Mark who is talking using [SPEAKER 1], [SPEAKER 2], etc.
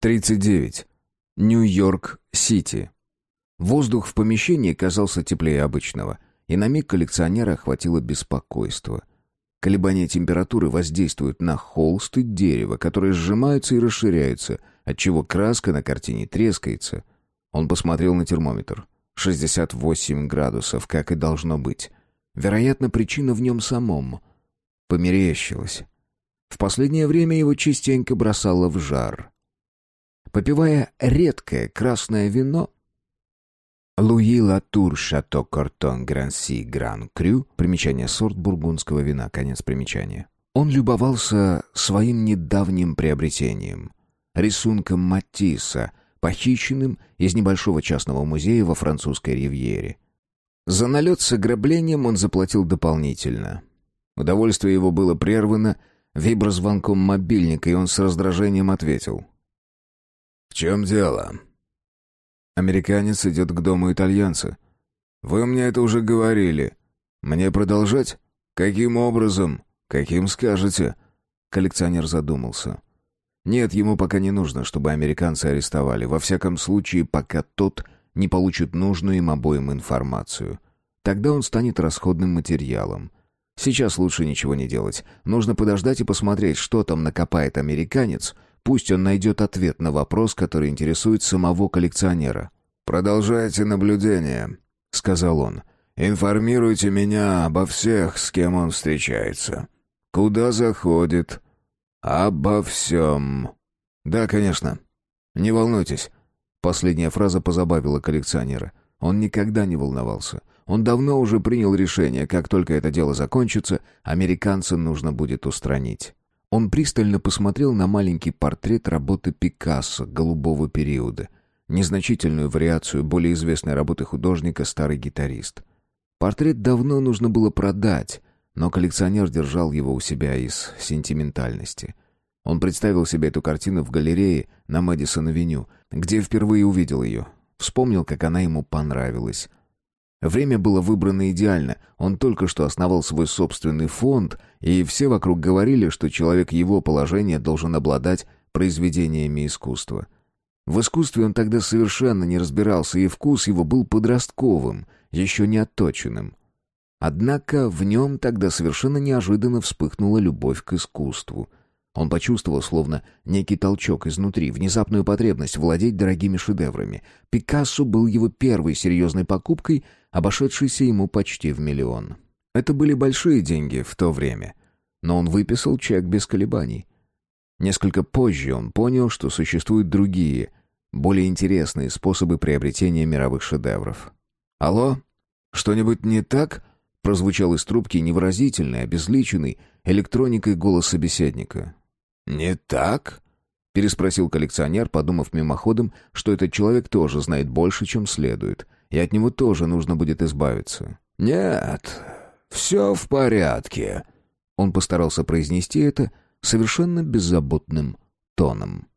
[SPEAKER 1] 39. Нью-Йорк-Сити. Воздух в помещении казался теплее обычного, и на миг коллекционера охватило беспокойство. Колебания температуры воздействуют на холст и дерево, которые сжимаются и расширяются, отчего краска на картине трескается. Он посмотрел на термометр. 68 градусов, как и должно быть. Вероятно, причина в нем самом. Померещилось. В последнее время его частенько бросало в жар. Попивая редкое красное вино, Луи Латур Шато Кортон Гранси Гран Крю, примечание сорт бургундского вина, конец примечания. Он любовался своим недавним приобретением, рисунком Матисса, похищенным из небольшого частного музея во французской ривьере. За налет с ограблением он заплатил дополнительно. Удовольствие его было прервано виброзвонком мобильника, и он с раздражением ответил.
[SPEAKER 2] «В чем дело?»
[SPEAKER 1] «Американец идет к дому итальянца».
[SPEAKER 2] «Вы мне это уже говорили. Мне продолжать? Каким образом? Каким скажете?»
[SPEAKER 1] Коллекционер задумался. «Нет, ему пока не нужно, чтобы американцы арестовали. Во всяком случае, пока тот не получит нужную им обоим информацию. Тогда он станет расходным материалом. Сейчас лучше ничего не делать. Нужно подождать и посмотреть, что там накопает американец. Пусть он найдет ответ на вопрос, который интересует самого коллекционера.
[SPEAKER 2] «Продолжайте наблюдение», — сказал он. «Информируйте меня обо всех, с кем он встречается. Куда заходит. Обо всем».
[SPEAKER 1] «Да, конечно. Не волнуйтесь». Последняя фраза позабавила коллекционера. Он никогда не волновался. Он давно уже принял решение, как только это дело закончится, американца нужно будет устранить. Он пристально посмотрел на маленький портрет работы Пикассо голубого периода, незначительную вариацию более известной работы художника «Старый гитарист». Портрет давно нужно было продать, но коллекционер держал его у себя из сентиментальности. Он представил себе эту картину в галерее на Мэдисон-авеню, где впервые увидел ее. Вспомнил, как она ему понравилась. Время было выбрано идеально. Он только что основал свой собственный фонд, и все вокруг говорили, что человек его положения должен обладать произведениями искусства. В искусстве он тогда совершенно не разбирался, и вкус его был подростковым, еще не отточенным. Однако в нем тогда совершенно неожиданно вспыхнула любовь к искусству. Он почувствовал словно некий толчок изнутри, внезапную потребность владеть дорогими шедеврами. Пикассо был его первой серьезной покупкой, обошедшейся ему почти в миллион. Это были большие деньги в то время, но он выписал чек без колебаний. Несколько позже он понял, что существуют другие, более интересные способы приобретения мировых шедевров. «Алло? Что-нибудь не так?» прозвучал из трубки невыразительный, обезличенный электроникой голос собеседника.
[SPEAKER 2] «Не так?»
[SPEAKER 1] — переспросил коллекционер, подумав мимоходом, что этот человек тоже знает больше, чем следует, и от него тоже нужно будет избавиться.
[SPEAKER 2] «Нет, все в порядке».
[SPEAKER 1] Он постарался произнести это совершенно беззаботным тоном.